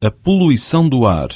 a poluição do ar.